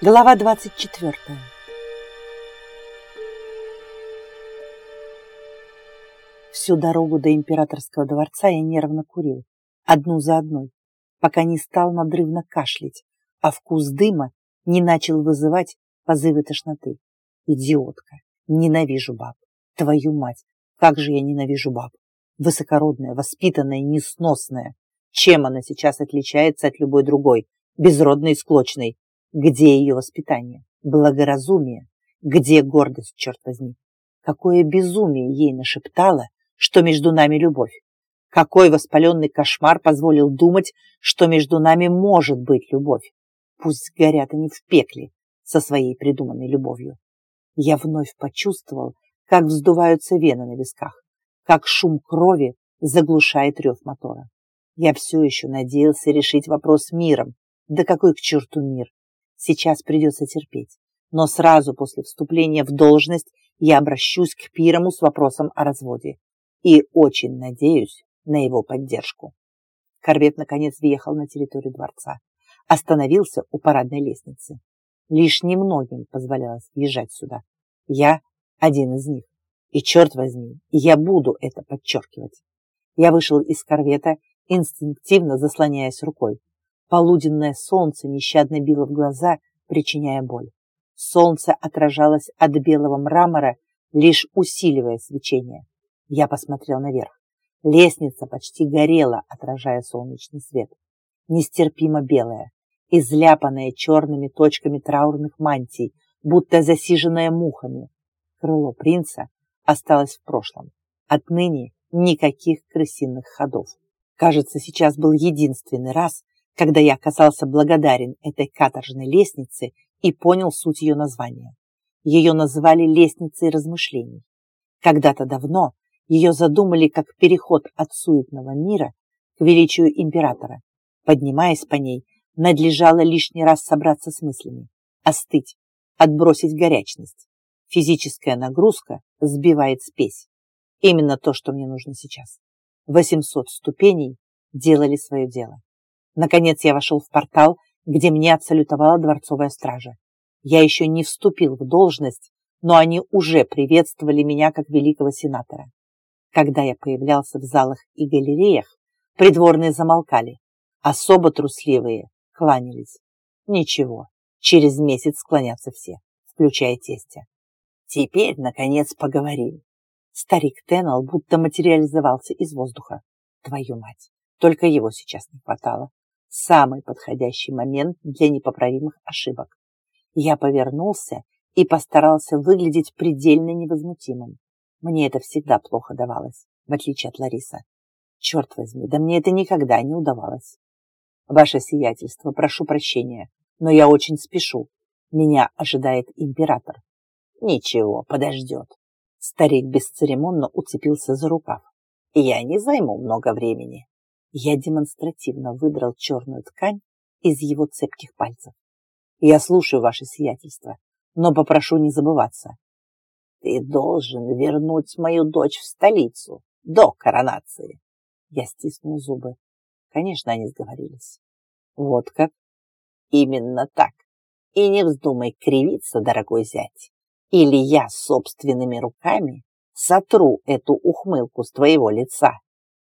Глава 24 Всю дорогу до императорского дворца я нервно курил, одну за одной, пока не стал надрывно кашлять, а вкус дыма не начал вызывать позывы тошноты. Идиотка, ненавижу баб. Твою мать, как же я ненавижу баб. Высокородная, воспитанная, несносная. Чем она сейчас отличается от любой другой, безродной и склочной? Где ее воспитание? Благоразумие? Где гордость, черт возьми? Какое безумие ей нашептало, что между нами любовь? Какой воспаленный кошмар позволил думать, что между нами может быть любовь? Пусть горят они в пекле со своей придуманной любовью. Я вновь почувствовал, как вздуваются вены на висках, как шум крови заглушает рев мотора. Я все еще надеялся решить вопрос миром. Да какой к черту мир? Сейчас придется терпеть. Но сразу после вступления в должность я обращусь к Пирому с вопросом о разводе. И очень надеюсь на его поддержку. Корвет, наконец, въехал на территорию дворца. Остановился у парадной лестницы. Лишь немногим позволялось въезжать сюда. Я один из них. И, черт возьми, я буду это подчеркивать. Я вышел из корвета, инстинктивно заслоняясь рукой. Полуденное солнце нещадно било в глаза, причиняя боль. Солнце отражалось от белого мрамора, лишь усиливая свечение. Я посмотрел наверх. Лестница почти горела, отражая солнечный свет. Нестерпимо белая, изляпанная черными точками траурных мантий, будто засиженная мухами. Крыло принца осталось в прошлом. Отныне никаких крысиных ходов. Кажется, сейчас был единственный раз, когда я оказался благодарен этой каторжной лестнице и понял суть ее названия. Ее называли лестницей размышлений. Когда-то давно ее задумали как переход от суетного мира к величию императора. Поднимаясь по ней, надлежало лишний раз собраться с мыслями, остыть, отбросить горячность. Физическая нагрузка сбивает спесь. Именно то, что мне нужно сейчас. 800 ступеней делали свое дело. Наконец я вошел в портал, где мне отсалютовала дворцовая стража. Я еще не вступил в должность, но они уже приветствовали меня как великого сенатора. Когда я появлялся в залах и галереях, придворные замолкали, особо трусливые кланялись. Ничего, через месяц склонятся все, включая тестя. Теперь, наконец, поговорим. Старик Теннел будто материализовался из воздуха. Твою мать, только его сейчас не хватало самый подходящий момент для непоправимых ошибок. Я повернулся и постарался выглядеть предельно невозмутимым. Мне это всегда плохо давалось, в отличие от Ларисы. Черт возьми, да мне это никогда не удавалось. Ваше сиятельство, прошу прощения, но я очень спешу. Меня ожидает император. Ничего, подождет. Старик бесцеремонно уцепился за рукав. Я не займу много времени. Я демонстративно выдрал черную ткань из его цепких пальцев. Я слушаю ваше сиятельство, но попрошу не забываться. Ты должен вернуть мою дочь в столицу до коронации. Я стиснул зубы. Конечно, они сговорились. Вот как? Именно так. И не вздумай кривиться, дорогой зять. Или я собственными руками сотру эту ухмылку с твоего лица.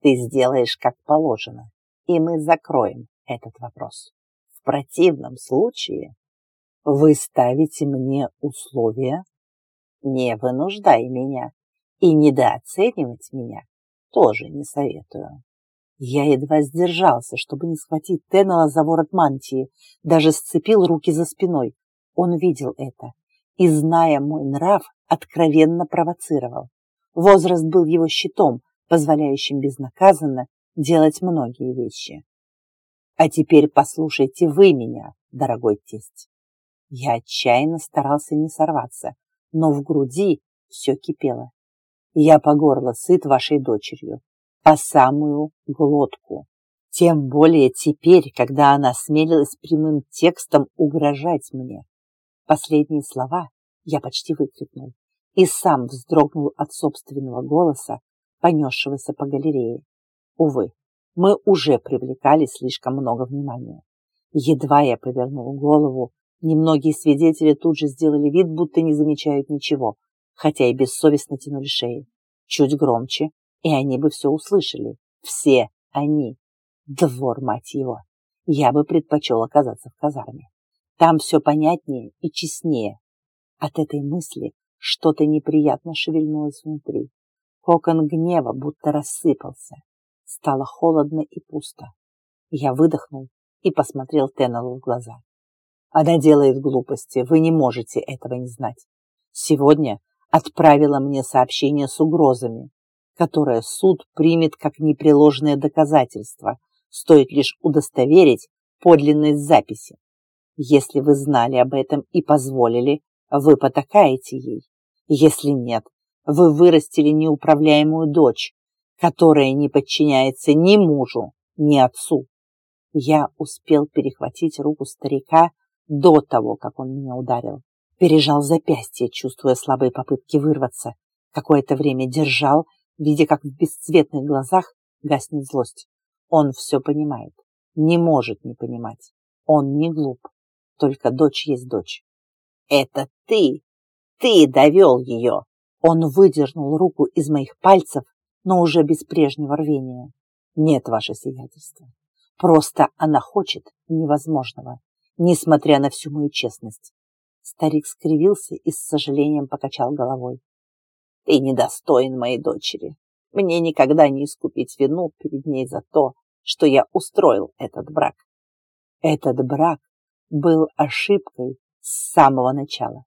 Ты сделаешь как положено, и мы закроем этот вопрос. В противном случае вы ставите мне условия, не вынуждай меня и недооценивать меня тоже не советую. Я едва сдержался, чтобы не схватить Теннела за ворот мантии, даже сцепил руки за спиной. Он видел это и, зная мой нрав, откровенно провоцировал. Возраст был его щитом, позволяющим безнаказанно делать многие вещи. А теперь послушайте вы меня, дорогой тесть. Я отчаянно старался не сорваться, но в груди все кипело. Я по горло сыт вашей дочерью, по самую глотку. Тем более теперь, когда она смелилась прямым текстом угрожать мне. Последние слова я почти выкрикнул и сам вздрогнул от собственного голоса, понесшегося по галерее. Увы, мы уже привлекали слишком много внимания. Едва я повернул голову, Немногие свидетели тут же сделали вид, будто не замечают ничего, хотя и бессовестно тянули шеи. Чуть громче, и они бы все услышали. Все они. Двор, мать его. Я бы предпочел оказаться в казарме. Там все понятнее и честнее. От этой мысли что-то неприятно шевельнулось внутри. Кокон гнева будто рассыпался. Стало холодно и пусто. Я выдохнул и посмотрел Теннеллу в глаза. Она делает глупости, вы не можете этого не знать. Сегодня отправила мне сообщение с угрозами, которое суд примет как непреложное доказательство, стоит лишь удостоверить подлинность записи. Если вы знали об этом и позволили, вы потакаете ей. Если нет, вы вырастили неуправляемую дочь, которая не подчиняется ни мужу, ни отцу. Я успел перехватить руку старика до того, как он меня ударил. Пережал запястье, чувствуя слабые попытки вырваться. Какое-то время держал, видя, как в бесцветных глазах гаснет злость. Он все понимает, не может не понимать. Он не глуп, только дочь есть дочь. «Это ты! Ты довел ее!» Он выдернул руку из моих пальцев, но уже без прежнего рвения. «Нет, ваше сиятельство. Просто она хочет невозможного несмотря на всю мою честность. Старик скривился и с сожалением покачал головой. Ты недостоин моей дочери. Мне никогда не искупить вину перед ней за то, что я устроил этот брак. Этот брак был ошибкой с самого начала.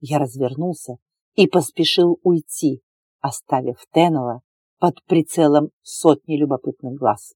Я развернулся и поспешил уйти, оставив Теннелла под прицелом сотни любопытных глаз.